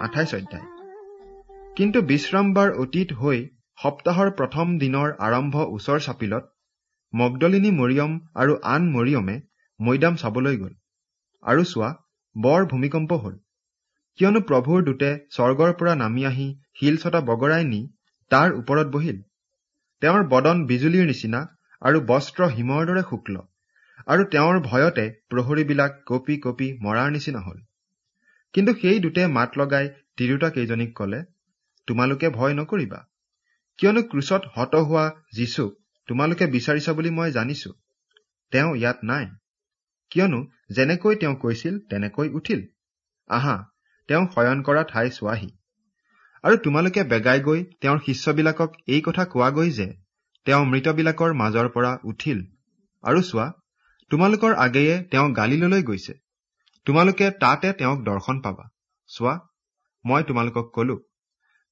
আঠাইছ অধ্যায়। কিন্তু বিশ্ৰামবাৰ অতীত হৈ সপ্তাহৰ প্ৰথম দিনৰ আৰম্ভ ওচৰ চাপিলত মগদলিনী মৰিয়ম আৰু আন মৰিয়মে মৈদাম চাবলৈ গ'ল। আৰু চোৱা বৰ ভূমিকম্প হল। কিয়নো প্ৰভুৰ দূতে স্বৰ্গৰ পৰা নামি আহি শিল ছটা বগৰাই নি তাৰ ওপৰত বহিল। তেওঁৰ বদন বিজুলীৰ নিচিনা আৰু বস্ত্ৰ হিমৰ দৰে শুক্ল। আৰু তেওঁৰ ভয়তে প্ৰহৰীবিলাক কঁপি কঁপি মৰাৰ নিচিনা হল। কিন্তু সেই দূতে মাত লগাই তিৰোতা কেইজনীক কলে তোমালোকে ভয় নকৰিবা। কিয়নো ক্ৰুচত হত হোৱা যীচুক তোমালোকে বিচাৰিছা বুলি মই জানিছো। তেওঁ ইয়াত নাই। কিয়নো যেনেকৈ তেওঁ কৈছিল তেনেকৈ উঠিল। আহা তেওঁ শয়ন কৰা ঠাই চোৱাহি। আৰু তোমালোকে বেগাই গৈ তেওঁৰ শিষ্যবিলাকক এই কথা কোৱাগৈ যে তেওঁ মৃতবিলাকৰ মাজৰ পৰা উঠিল। আৰু চোৱা তোমালোকৰ আগেয়ে তেওঁ গালিললৈ গৈছে। তোমালোকে তাতে তেওঁক দৰ্শন পাবা। চোৱা মই তোমালোকক কলো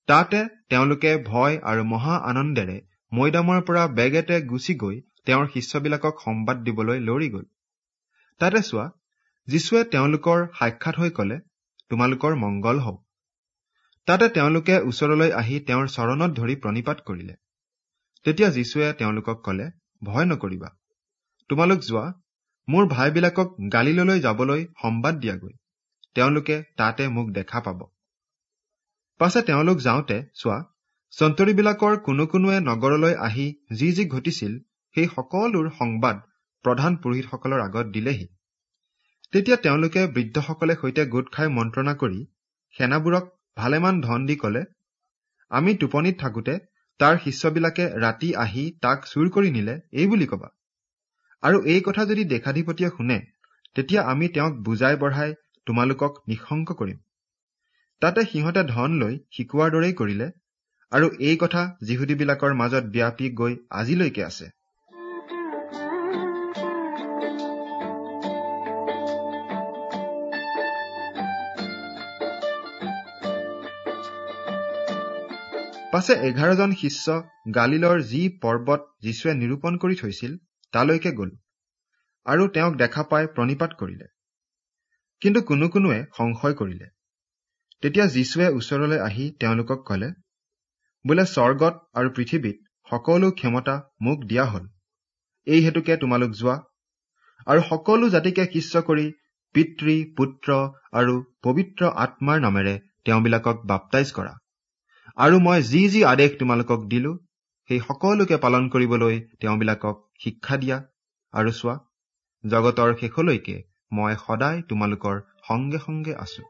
তাতে তেওঁলোকে ভয় আৰু মহা আনন্দেৰে মৈদামৰ পৰা বেগেতে গুচি গৈ তেওঁৰ শিষ্যবিলাকক সম্বাদ দিবলৈ লৰি গল। তাতে চোৱা যীশুৱে তেওঁলোকৰ সাক্ষাৎ হৈ কলে তোমালোকৰ মংগল হওক। তাতে তেওঁলোকে ওচৰলৈ আহি তেওঁৰ চৰণত ধৰি প্ৰণিপাত কৰিলে। তেতিয়া যীশুৱে তেওঁলোকক কলে ভয় নকৰিবা। তোমালোক যোৱা মোৰ ভাইবিলাকক গালিললৈ যাবলৈ সম্বাদ দিয়াগৈ। তেওঁলোকে তাতে মোক দেখা পাব। পাছে তেওঁলোক যাওঁতে চোৱা চন্তৰীবিলাকৰ কোনো কোনোৱে নগৰলৈ আহি যি যি ঘটিছিল সেই সকলোৰ সংবাদ প্ৰধান পুৰোহিতসকলৰ আগত দিলেহি। তেতিয়া তেওঁলোকে বৃদ্ধসকলে সৈতে গোট খাই মন্ত্ৰণা কৰি সেনাবোৰক ভালেমান ধন দি কলে আমি টোপনিত থাকোতে তাৰ শিষ্যবিলাকে ৰাতি আহি তাক চুৰ কৰি নিলে এই বুলি কবা। আৰু এই কথা যদি দেশাধিপতিয়ে শুনে তেতিয়া আমি তেওঁক বুজাই বঢ়াই তোমালোকক নিঃশংক কৰিম। তাতে সিহঁতে ধন লৈ শিকোৱাৰ দৰেই কৰিলে আৰু এই কথা যিহুদীবিলাকৰ মাজত ব্যাপি গৈ আজিলৈকে আছে। পাছে এঘাৰজন শিষ্য গালিলৰ যি পৰ্বত যীশুৱে নিৰূপণ কৰি থৈছিল তালৈকে গল আৰু তেওঁক দেখা পাই প্ৰণিপাত কৰিলে। কিন্তু কোনো কোনোৱে সংশয় কৰিলে। তেতিয়া যীশুৱে ওচৰলৈ আহি তেওঁলোকক কলে বোলে স্বৰ্গত আৰু পৃথিৱীত সকলো ক্ষমতা মোক দিয়া হল। এই হেতুকে তোমালোক যোৱা। আৰু সকলো জাতিকে শিষ্য কৰি পিতৃ পুত্ৰ আৰু পবিত্ৰ আত্মাৰ নামেৰে তেওঁবিলাকক বাপটাইজ কৰা। আৰু মই যি যি আদেশ তোমালোকক দিলো সেই সকলোকে পালন কৰিবলৈ তেওঁবিলাকক শিক্ষা দিয়া। আৰু চোৱা জগতৰ শেষলৈকে মই সদায় তোমালোকৰ সংগে সংগে আছো।